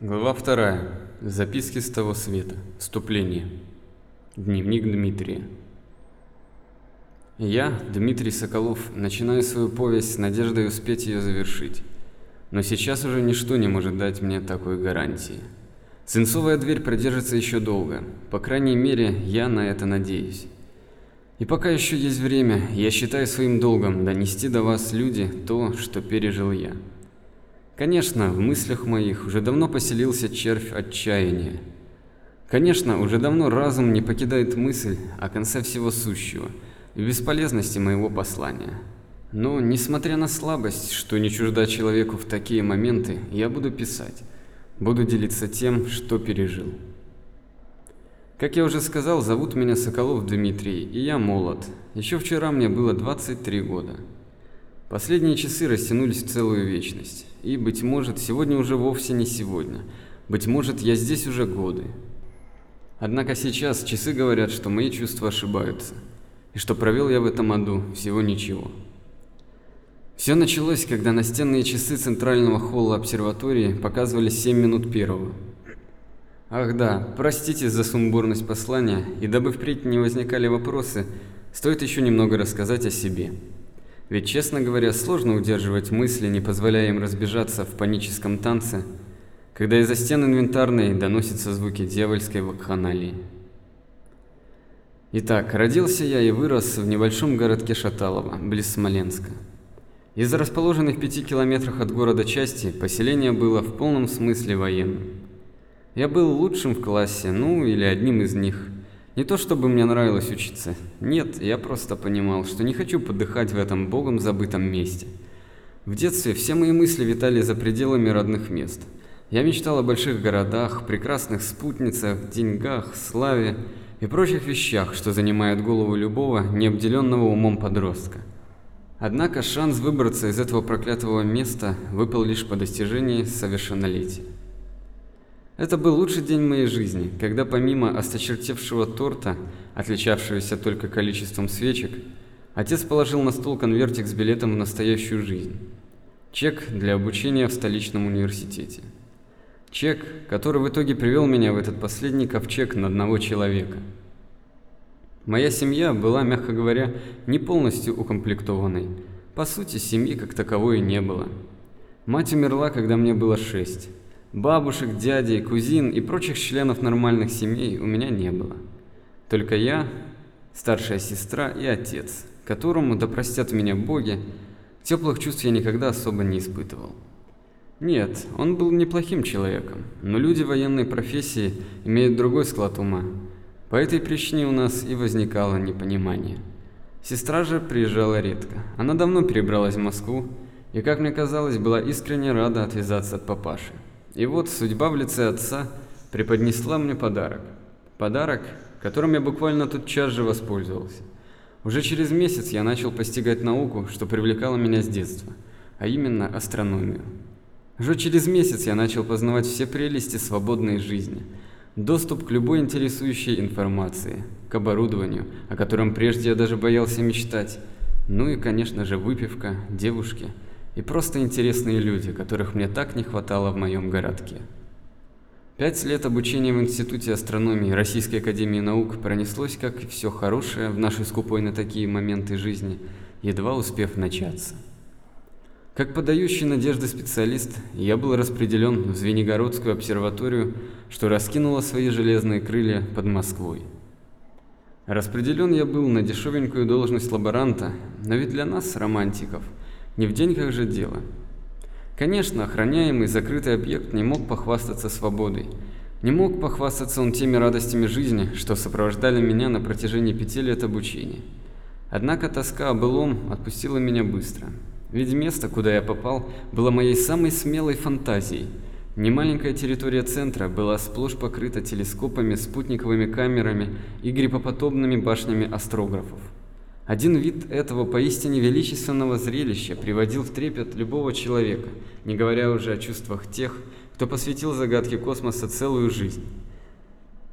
Глава вторая. Записки с того света. Вступление. Дневник Дмитрия. Я, Дмитрий Соколов, начинаю свою повесть с надеждой успеть ее завершить. Но сейчас уже ничто не может дать мне такой гарантии. Свинцовая дверь продержится еще долго. По крайней мере, я на это надеюсь. И пока еще есть время, я считаю своим долгом донести до вас, люди, то, что пережил я. Конечно, в мыслях моих уже давно поселился червь отчаяния. Конечно, уже давно разум не покидает мысль о конце всего сущего и бесполезности моего послания. Но, несмотря на слабость, что не чужда человеку в такие моменты, я буду писать, буду делиться тем, что пережил. Как я уже сказал, зовут меня Соколов Дмитрий, и я молод. Еще вчера мне было 23 года. Последние часы растянулись в целую вечность. И, быть может, сегодня уже вовсе не сегодня. Быть может, я здесь уже годы. Однако сейчас часы говорят, что мои чувства ошибаются. И что провел я в этом аду всего ничего. Все началось, когда настенные часы центрального холла обсерватории показывали 7 минут первого. Ах да, простите за сумбурность послания, и дабы впредь не возникали вопросы, стоит еще немного рассказать о себе. Ведь, честно говоря, сложно удерживать мысли, не позволяя им разбежаться в паническом танце, когда из-за стен инвентарной доносятся звуки дьявольской вакханалии. Итак, родился я и вырос в небольшом городке Шаталово, близ Смоленска. Из расположенных в пяти километрах от города части поселение было в полном смысле военным. Я был лучшим в классе, ну или одним из них. Не то чтобы мне нравилось учиться. Нет, я просто понимал, что не хочу подыхать в этом богом забытом месте. В детстве все мои мысли витали за пределами родных мест. Я мечтал о больших городах, прекрасных спутницах, деньгах, славе и прочих вещах, что занимают голову любого необделенного умом подростка. Однако шанс выбраться из этого проклятого места выпал лишь по достижении совершеннолетия. Это был лучший день моей жизни, когда помимо осточертевшего торта, отличавшегося только количеством свечек, отец положил на стол конвертик с билетом в настоящую жизнь. Чек для обучения в столичном университете. Чек, который в итоге привел меня в этот последний ковчег на одного человека. Моя семья была, мягко говоря, не полностью укомплектованной. По сути, семьи как таковой и не было. Мать умерла, когда мне было шесть. Бабушек, дядей, кузин и прочих членов нормальных семей у меня не было. Только я, старшая сестра и отец, которому, да простят меня боги, теплых чувств я никогда особо не испытывал. Нет, он был неплохим человеком, но люди военной профессии имеют другой склад ума. По этой причине у нас и возникало непонимание. Сестра же приезжала редко. Она давно перебралась в Москву и, как мне казалось, была искренне рада отвязаться от папаши. И вот судьба в лице отца преподнесла мне подарок. Подарок, которым я буквально тотчас же воспользовался. Уже через месяц я начал постигать науку, что привлекало меня с детства, а именно астрономию. Уже через месяц я начал познавать все прелести свободной жизни, доступ к любой интересующей информации, к оборудованию, о котором прежде я даже боялся мечтать, ну и, конечно же, выпивка, девушки – и просто интересные люди, которых мне так не хватало в моем городке. Пять лет обучения в Институте астрономии Российской Академии Наук пронеслось, как все хорошее в нашей скупой на такие моменты жизни, едва успев начаться. Как подающий надежды специалист, я был распределен в Звенигородскую обсерваторию, что раскинула свои железные крылья под Москвой. Распределен я был на дешевенькую должность лаборанта, но ведь для нас, романтиков – не в деньгах же дело. Конечно, охраняемый закрытый объект не мог похвастаться свободой. Не мог похвастаться он теми радостями жизни, что сопровождали меня на протяжении пяти лет обучения. Однако тоска о былом отпустила меня быстро. Ведь место, куда я попал, было моей самой смелой фантазией. Немаленькая территория центра была сплошь покрыта телескопами, спутниковыми камерами и грибоподобными башнями астрографов. Один вид этого поистине величественного зрелища приводил в трепет любого человека, не говоря уже о чувствах тех, кто посвятил загадке космоса целую жизнь.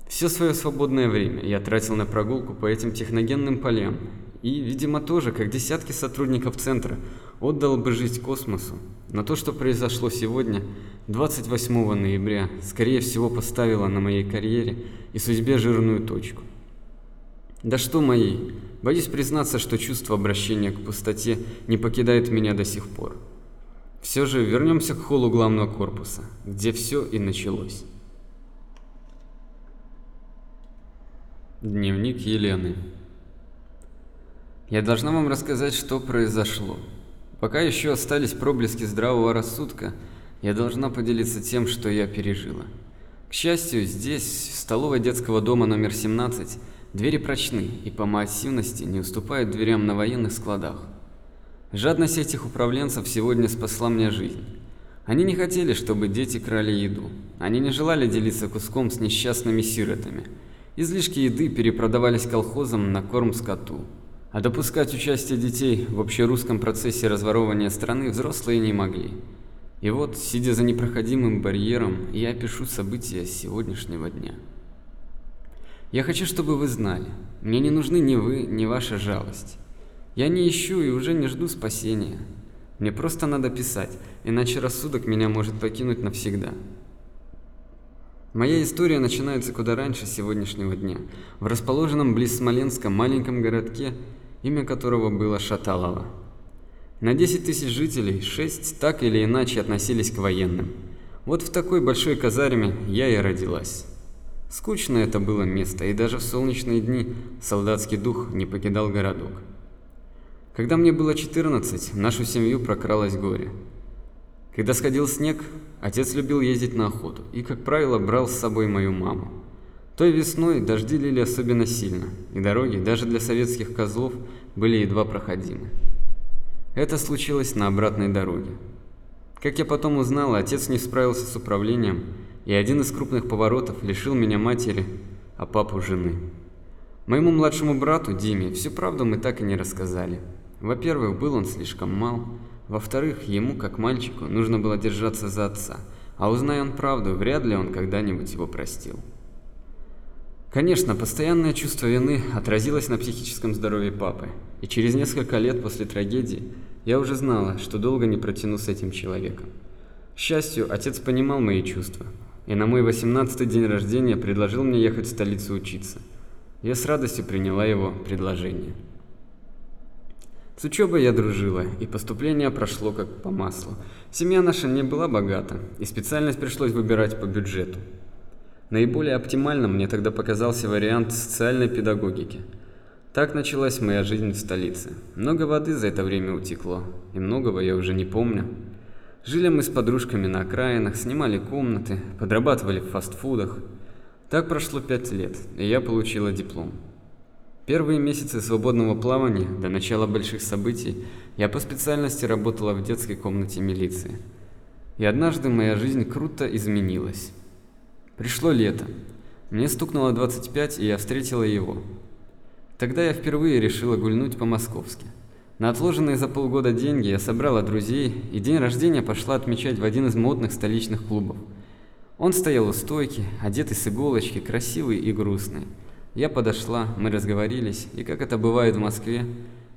Все свое свободное время я тратил на прогулку по этим техногенным полям, и, видимо, тоже, как десятки сотрудников центра, отдал бы жизнь космосу, но то, что произошло сегодня, 28 ноября, скорее всего поставило на моей карьере и судьбе жирную точку. Да что моей, боюсь признаться, что чувство обращения к пустоте не покидает меня до сих пор. Все же вернемся к холлу главного корпуса, где все и началось. Дневник Елены Я должна вам рассказать, что произошло. Пока еще остались проблески здравого рассудка, я должна поделиться тем, что я пережила. К счастью, здесь, в столовой детского дома номер 17, двери прочны и по массивности не уступают дверям на военных складах. Жадность этих управленцев сегодня спасла мне жизнь. Они не хотели, чтобы дети крали еду. Они не желали делиться куском с несчастными сиротами. Излишки еды перепродавались колхозам на корм скоту. А допускать участие детей в общерусском процессе разворовывания страны взрослые не могли. И вот, сидя за непроходимым барьером, я пишу события сегодняшнего дня. Я хочу, чтобы вы знали, мне не нужны ни вы, ни ваша жалость. Я не ищу и уже не жду спасения. Мне просто надо писать, иначе рассудок меня может покинуть навсегда. Моя история начинается куда раньше сегодняшнего дня, в расположенном близ Смоленска маленьком городке, имя которого было Шаталово. На 10 тысяч жителей 6 так или иначе относились к военным. Вот в такой большой казарме я и родилась. Скучно это было место, и даже в солнечные дни солдатский дух не покидал городок. Когда мне было 14, в нашу семью прокралось горе. Когда сходил снег, отец любил ездить на охоту и, как правило, брал с собой мою маму. Той весной дожди лили особенно сильно, и дороги, даже для советских козлов, были едва проходимы. Это случилось на обратной дороге. Как я потом узнал, отец не справился с управлением, и один из крупных поворотов лишил меня матери, а папу жены. Моему младшему брату, Диме, всю правду мы так и не рассказали. Во-первых, был он слишком мал. Во-вторых, ему, как мальчику, нужно было держаться за отца. А узная он правду, вряд ли он когда-нибудь его простил. Конечно, постоянное чувство вины отразилось на психическом здоровье папы. И через несколько лет после трагедии я уже знала, что долго не протяну с этим человеком. К счастью, отец понимал мои чувства. И на мой 18-й день рождения предложил мне ехать в столицу учиться. Я с радостью приняла его предложение. С учебой я дружила, и поступление прошло как по маслу. Семья наша не была богата, и специальность пришлось выбирать по бюджету. Наиболее оптимальным мне тогда показался вариант социальной педагогики. Так началась моя жизнь в столице. Много воды за это время утекло, и многого я уже не помню. Жили мы с подружками на окраинах, снимали комнаты, подрабатывали в фастфудах. Так прошло пять лет, и я получила диплом. Первые месяцы свободного плавания, до начала больших событий, я по специальности работала в детской комнате милиции. И однажды моя жизнь круто изменилась. Пришло лето. Мне стукнуло 25, и я встретила его. Тогда я впервые решила гульнуть по-московски. На отложенные за полгода деньги я собрала друзей, и день рождения пошла отмечать в один из модных столичных клубов. Он стоял у стойки, одетый с иголочки, красивый и грустный. Я подошла, мы разговорились, и как это бывает в Москве,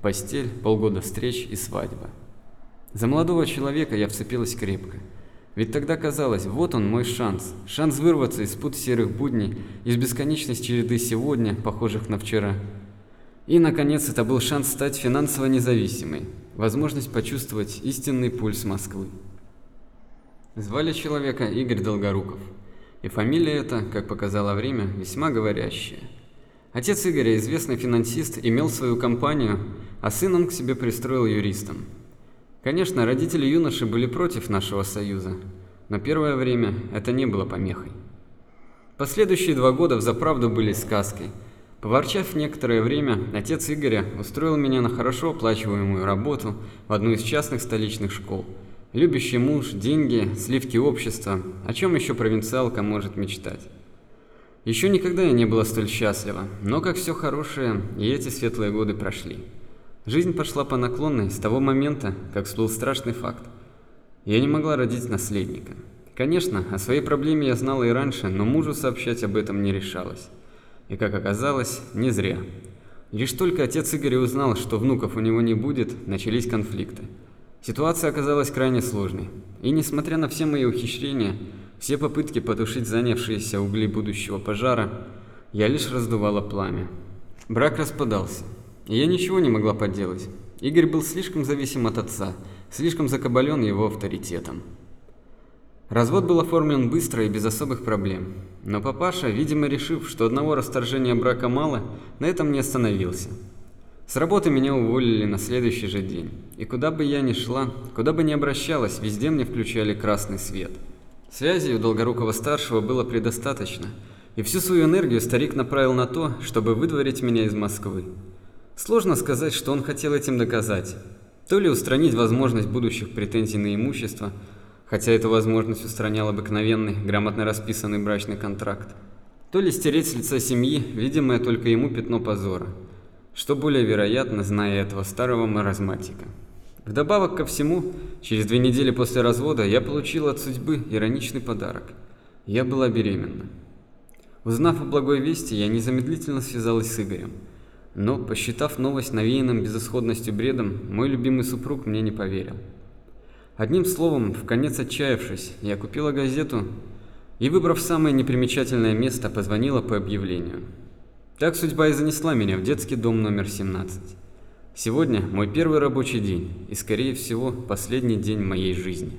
постель, полгода встреч и свадьба. За молодого человека я вцепилась крепко. Ведь тогда казалось, вот он мой шанс. Шанс вырваться из пут серых будней, из бесконечной череды сегодня, похожих на вчера. И, наконец, это был шанс стать финансово независимой, возможность почувствовать истинный пульс Москвы. Звали человека Игорь Долгоруков. И фамилия эта, как показало время, весьма говорящая – Отец Игоря, известный финансист, имел свою компанию, а сын он к себе пристроил юристом. Конечно, родители юноши были против нашего союза, но первое время это не было помехой. Последующие два года взаправду были сказкой. Поворчав некоторое время, отец Игоря устроил меня на хорошо оплачиваемую работу в одну из частных столичных школ. Любящий муж, деньги, сливки общества, о чем еще провинциалка может мечтать. Еще никогда я не была столь счастлива, но как все хорошее, и эти светлые годы прошли. Жизнь пошла по наклонной с того момента, как всплыл страшный факт. Я не могла родить наследника. Конечно, о своей проблеме я знала и раньше, но мужу сообщать об этом не решалась. И как оказалось, не зря. Лишь только отец Игоря узнал, что внуков у него не будет, начались конфликты. Ситуация оказалась крайне сложной, и несмотря на все мои ухищрения, все попытки потушить занявшиеся угли будущего пожара, я лишь раздувала пламя. Брак распадался, и я ничего не могла поделать. Игорь был слишком зависим от отца, слишком закабален его авторитетом. Развод был оформлен быстро и без особых проблем. Но папаша, видимо решив, что одного расторжения брака мало, на этом не остановился. С работы меня уволили на следующий же день. И куда бы я ни шла, куда бы ни обращалась, везде мне включали красный свет. Связи у Долгорукова-старшего было предостаточно, и всю свою энергию старик направил на то, чтобы выдворить меня из Москвы. Сложно сказать, что он хотел этим доказать. То ли устранить возможность будущих претензий на имущество – хотя эту возможность устранял обыкновенный, грамотно расписанный брачный контракт. То ли стереть с лица семьи, видимое только ему пятно позора, что более вероятно, зная этого старого маразматика. Вдобавок ко всему, через две недели после развода я получил от судьбы ироничный подарок. Я была беременна. Узнав о благой вести, я незамедлительно связалась с Игорем. Но, посчитав новость навеянным безысходностью бредом, мой любимый супруг мне не поверил. Одним словом, в конец отчаявшись, я купила газету и, выбрав самое непримечательное место, позвонила по объявлению. Так судьба и занесла меня в детский дом номер 17. Сегодня мой первый рабочий день и, скорее всего, последний день моей жизни.